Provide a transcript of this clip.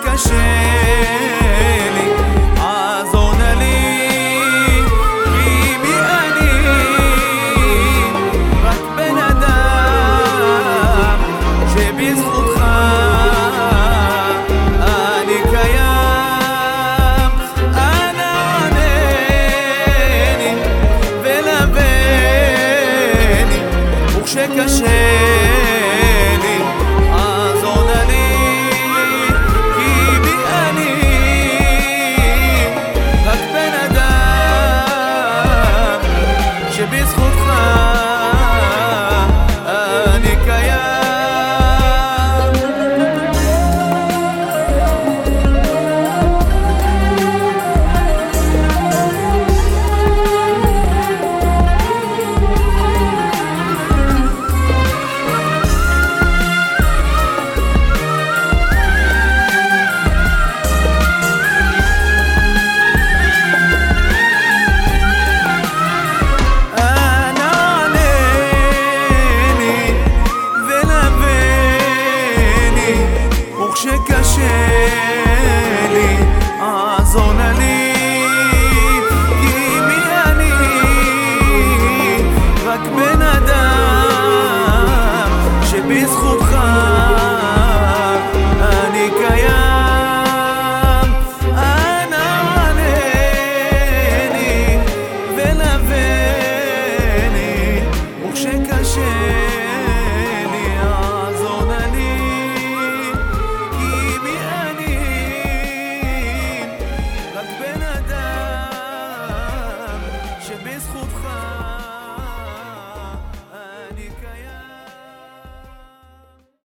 וכשקשה לי עזור נא לי כי מי אני רק בן אדם שבזכותך אני קיים. אנא ענני ולבני וכשקשה comprends trop près.